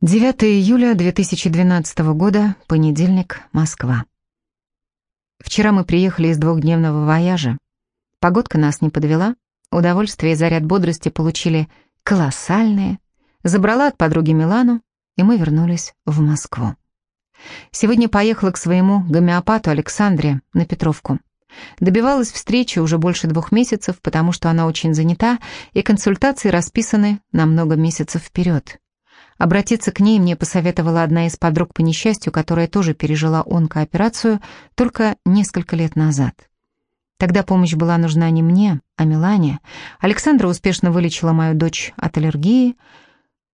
9 июля 2012 года, понедельник, Москва. Вчера мы приехали из двухдневного вояжа. Погодка нас не подвела, удовольствие и заряд бодрости получили колоссальные. Забрала от подруги Милану, и мы вернулись в Москву. Сегодня поехала к своему гомеопату Александре на Петровку. Добивалась встречи уже больше двух месяцев, потому что она очень занята, и консультации расписаны на много месяцев вперед. Обратиться к ней мне посоветовала одна из подруг по несчастью, которая тоже пережила онкооперацию только несколько лет назад. Тогда помощь была нужна не мне, а Милане. Александра успешно вылечила мою дочь от аллергии.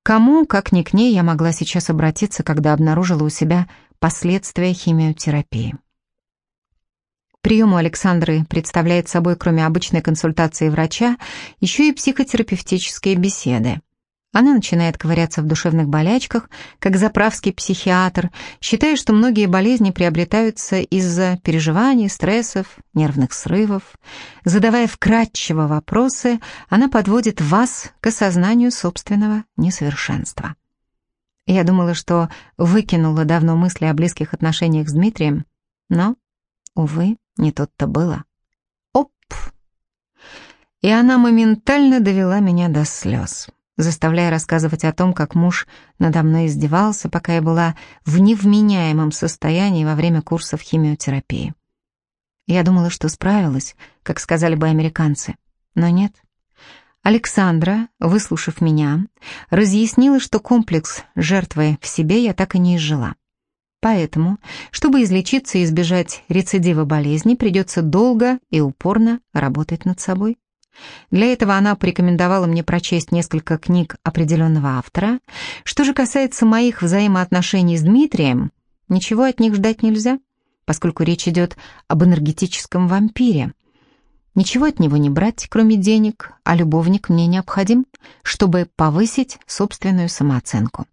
Кому, как ни к ней, я могла сейчас обратиться, когда обнаружила у себя последствия химиотерапии. Прием у Александры представляет собой, кроме обычной консультации врача, еще и психотерапевтические беседы. Она начинает ковыряться в душевных болячках, как заправский психиатр, считая, что многие болезни приобретаются из-за переживаний, стрессов, нервных срывов. Задавая вкратчиво вопросы, она подводит вас к осознанию собственного несовершенства. Я думала, что выкинула давно мысли о близких отношениях с Дмитрием, но, увы, не тут-то было. Оп! И она моментально довела меня до слез заставляя рассказывать о том, как муж надо мной издевался, пока я была в невменяемом состоянии во время курсов химиотерапии. Я думала, что справилась, как сказали бы американцы, но нет. Александра, выслушав меня, разъяснила, что комплекс жертвы в себе я так и не изжила. Поэтому, чтобы излечиться и избежать рецидива болезни, придется долго и упорно работать над собой. Для этого она порекомендовала мне прочесть несколько книг определенного автора. Что же касается моих взаимоотношений с Дмитрием, ничего от них ждать нельзя, поскольку речь идет об энергетическом вампире. Ничего от него не брать, кроме денег, а любовник мне необходим, чтобы повысить собственную самооценку.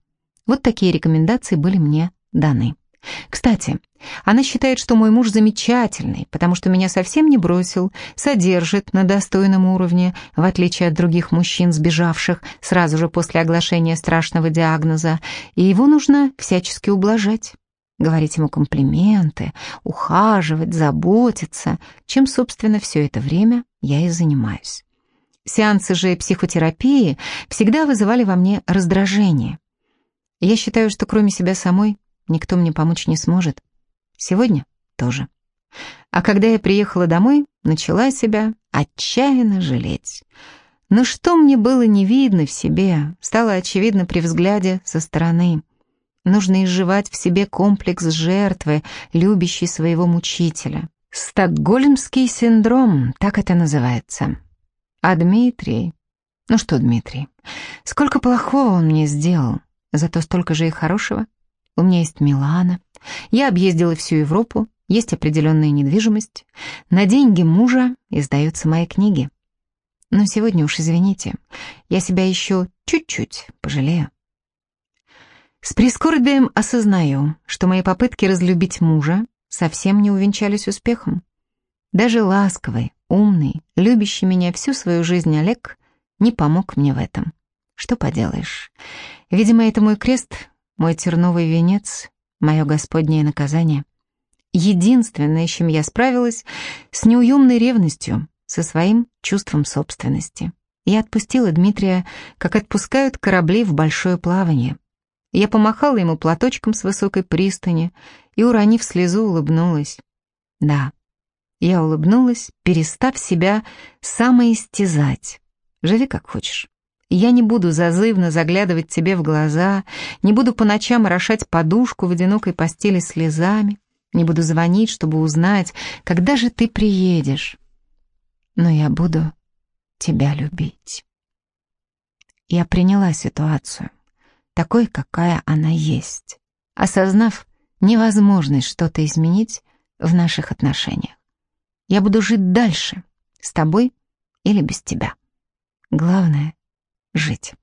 Вот такие рекомендации были мне даны. Кстати, она считает, что мой муж замечательный, потому что меня совсем не бросил, содержит на достойном уровне, в отличие от других мужчин, сбежавших сразу же после оглашения страшного диагноза, и его нужно всячески ублажать. Говорить ему комплименты, ухаживать, заботиться, чем, собственно, все это время я и занимаюсь. Сеансы же психотерапии всегда вызывали во мне раздражение. Я считаю, что кроме себя самой никто мне помочь не сможет. Сегодня тоже. А когда я приехала домой, начала себя отчаянно жалеть. Но что мне было не видно в себе, стало очевидно при взгляде со стороны. Нужно изживать в себе комплекс жертвы, любящей своего мучителя. Стокгольмский синдром, так это называется. А Дмитрий... Ну что, Дмитрий, сколько плохого он мне сделал, зато столько же и хорошего. У меня есть Милана. Я объездила всю Европу, есть определенная недвижимость. На деньги мужа издаются мои книги. Но сегодня уж извините, я себя еще чуть-чуть пожалею. С прискорбием осознаю, что мои попытки разлюбить мужа совсем не увенчались успехом. Даже ласковый, умный, любящий меня всю свою жизнь Олег не помог мне в этом. Что поделаешь. Видимо, это мой крест, мой терновый венец, мое господнее наказание. Единственное, с чем я справилась, с неуемной ревностью, со своим чувством собственности. Я отпустила Дмитрия, как отпускают корабли в большое плавание. Я помахала ему платочком с высокой пристани и, уронив слезу, улыбнулась. Да, я улыбнулась, перестав себя самоистязать. Живи как хочешь. Я не буду зазывно заглядывать тебе в глаза, не буду по ночам орошать подушку в одинокой постели слезами, не буду звонить, чтобы узнать, когда же ты приедешь. Но я буду тебя любить. Я приняла ситуацию, такой, какая она есть, осознав невозможность что-то изменить в наших отношениях. Я буду жить дальше, с тобой или без тебя. Главное — жить.